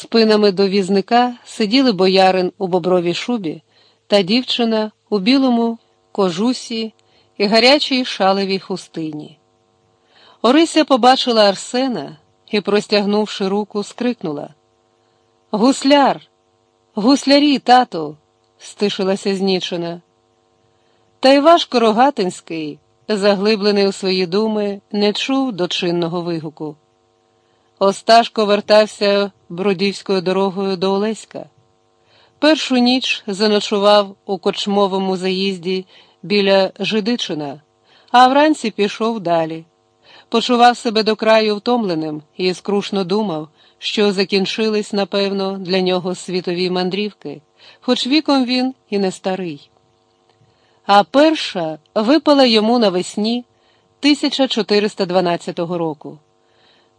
Спинами до візника сиділи боярин у бобровій шубі та дівчина у білому кожусі і гарячій шалевій хустині. Орися побачила Арсена і, простягнувши руку, скрикнула Гусляр, гуслярі, тату, стишилася знічена. Та Івашко Рогатинський, заглиблений у свої думи, не чув дочинного вигуку. Осташко вертався бродівською дорогою до Олеська. Першу ніч заночував у кочмовому заїзді біля Жидичина, а вранці пішов далі. Почував себе до краю втомленим і скрушно думав, що закінчились, напевно, для нього світові мандрівки, хоч віком він і не старий. А перша випала йому навесні 1412 року.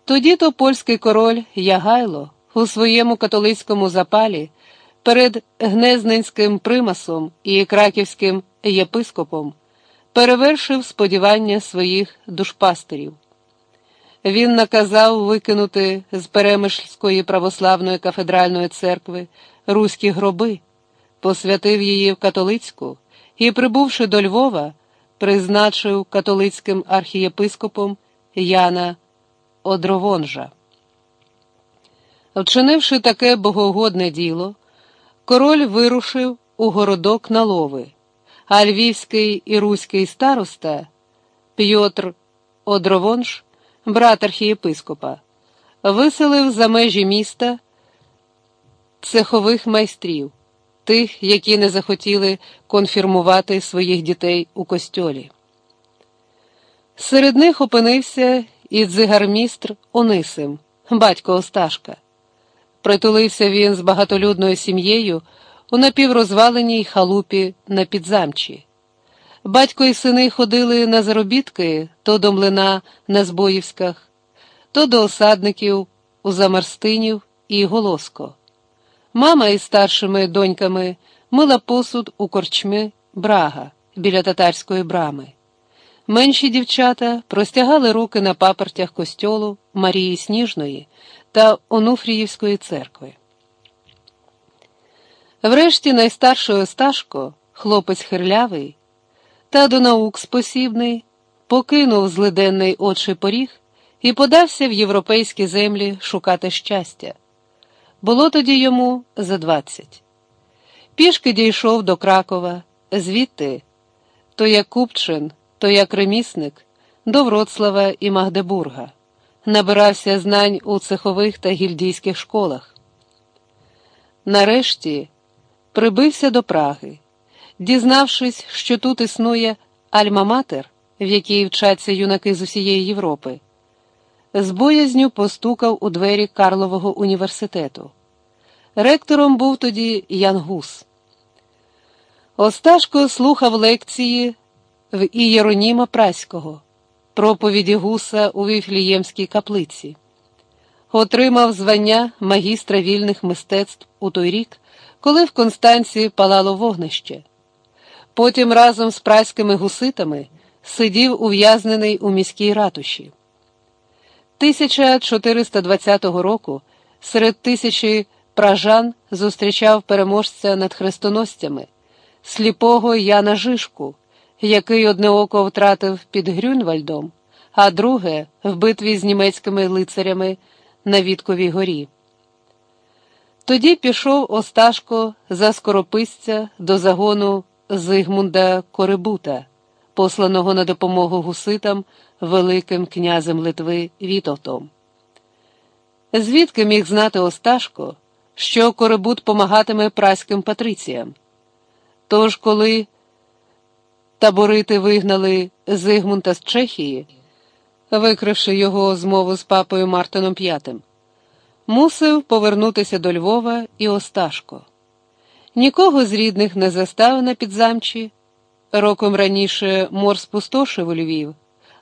Тоді то польський король Ягайло у своєму католицькому запалі перед Гнезненським примасом і краківським єпископом перевершив сподівання своїх душпастерів. Він наказав викинути з Перемишльської православної кафедральної церкви руські гроби, посвятив її в католицьку і, прибувши до Львова, призначив католицьким архієпископом Яна Одровонжа. Вчинивши таке богогодне діло, король вирушив у городок на лови, а львівський і руський староста Пьотр Одровонж, брат архієпископа, виселив за межі міста цехових майстрів, тих, які не захотіли конфірмувати своїх дітей у костьолі. Серед них опинився і дзигармістр Онисим, батько Осташка. Притулився він з багатолюдною сім'єю у напіврозваленій халупі на підзамчі. Батько і сини ходили на заробітки то до млина на Збоївськах, то до осадників у Замарстинів і Голоско. Мама із старшими доньками мила посуд у корчми Брага біля татарської брами. Менші дівчата простягали руки на папертях костьолу Марії Сніжної та Онуфріївської церкви. Врешті найстарший Осташко, хлопець хирлявий, та до наук спосібний, покинув злиденний отчий поріг і подався в європейські землі шукати щастя. Було тоді йому за двадцять. Пішки дійшов до Кракова, звідти то як Купчин, то як ремісник, до Вроцлава і Магдебурга, набирався знань у цехових та гільдійських школах. Нарешті прибився до Праги, дізнавшись, що тут існує Альма-Матер, в якій вчаться юнаки з усієї Європи, з боязню постукав у двері Карлового університету. Ректором був тоді Ян Гус. Осташко слухав лекції в Ієроніма Праського, проповіді Гуса у Віфліємській каплиці, отримав звання магістра вільних мистецтв у той рік, коли в Констанції палало вогнище. Потім разом з праськими гуситами сидів ув'язнений у міській ратуші. 1420 року серед тисячі пражан зустрічав переможця над хрестоносцями, сліпого Яна Жишку, який одне око втратив під Грюнвальдом, а друге в битві з німецькими лицарями на Вітковій горі. Тоді пішов Осташко за скорописця до загону Зигмунда Корибута, посланого на допомогу гуситам Великим князем Литви Вітовтом. Звідки міг знати Осташко, що Корибут помагатиме праським патриціям? Тож, коли таборити вигнали Зигмунта з Чехії, викривши його змову з папою Мартином V, мусив повернутися до Львова і Осташко. Нікого з рідних не застав на підзамчі. Роком раніше мор спустошив у Львів,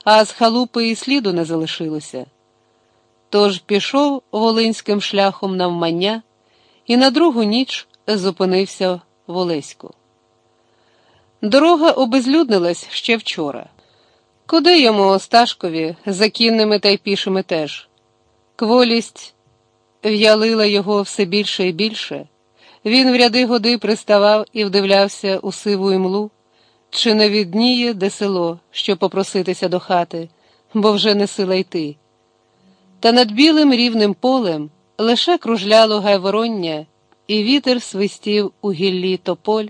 а з халупи і сліду не залишилося. Тож пішов волинським шляхом навмання і на другу ніч зупинився в Олеську. Дорога обезлюднилась ще вчора. Куди йому Осташкові за кінними та й пішими теж? Кволість в'ялила його все більше і більше. Він в ряди годи приставав і вдивлявся у сиву імлу, чи не відніє де село, щоб попроситися до хати, бо вже не сила йти. Та над білим рівним полем лише кружляло гайвороння, і вітер свистів у гіллі тополь,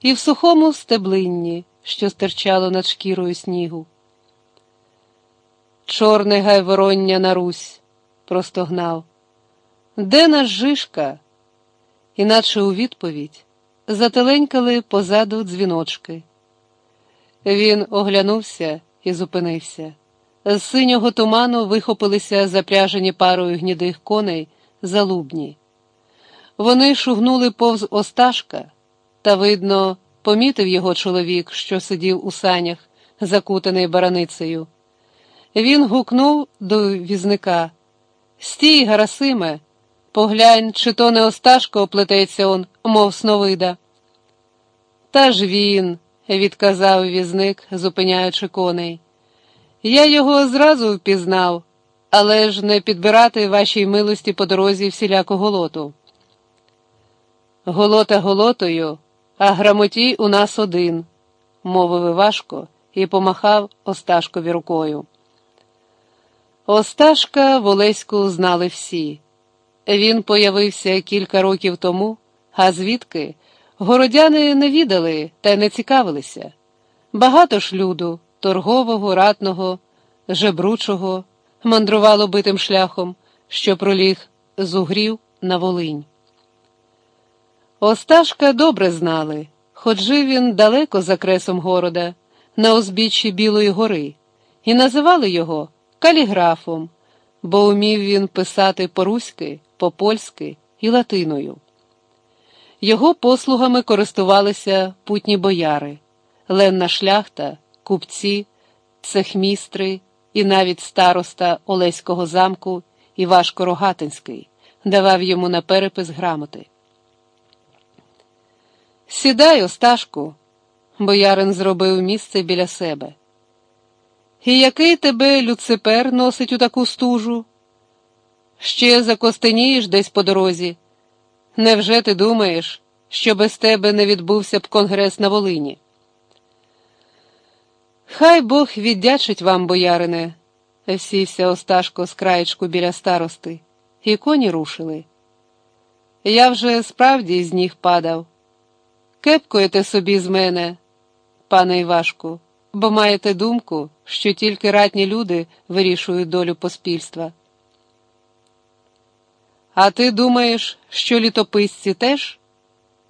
і в сухому стеблинні, що стирчало над шкірою снігу. Чорне гайвороння на Русь, простогнав. Де наш Жишка? Іначе у відповідь зателенькали позаду дзвіночки. Він оглянувся і зупинився. З синього туману вихопилися запряжені парою гнідих коней залубні. Вони шугнули повз Осташка, та, видно, помітив його чоловік, що сидів у санях, закутаний бараницею. Він гукнув до візника Стій, Гарасиме, поглянь, чи то не Осташко оплететься он, мов сновида. Та ж він, відказав візник, зупиняючи коней. Я його зразу впізнав, але ж не підбирати вашій милості по дорозі всіляку голоту. Голота голотою, а грамотій у нас один, мовив Івашко і помахав Осташкові рукою. Осташка в Олеську знали всі. Він появився кілька років тому, а звідки городяни не відали та не цікавилися. Багато ж люду, торгового, ратного, жебручого, мандрувало битим шляхом, що проліг з угрів на Волинь. Осташка добре знали, хоч жив він далеко за кресом города, на узбіччі Білої гори, і називали його каліграфом, бо умів він писати по-руськи, по-польськи і латиною. Його послугами користувалися путні бояри, ленна шляхта, купці, цехмістри і навіть староста Олеського замку Івашко Рогатинський давав йому на перепис грамоти. Сідай, Осташку, боярин зробив місце біля себе. І який тебе люципер носить у таку стужу? Ще закостенієш десь по дорозі. Невже ти думаєш, що без тебе не відбувся б конгрес на Волині? Хай Бог віддячить вам, боярине, сівся Осташко з краєчку біля старости, і коні рушили. Я вже справді з ніг падав. Кепкуєте собі з мене, пане Івашку, бо маєте думку, що тільки ратні люди вирішують долю поспільства. А ти думаєш, що літописці теж?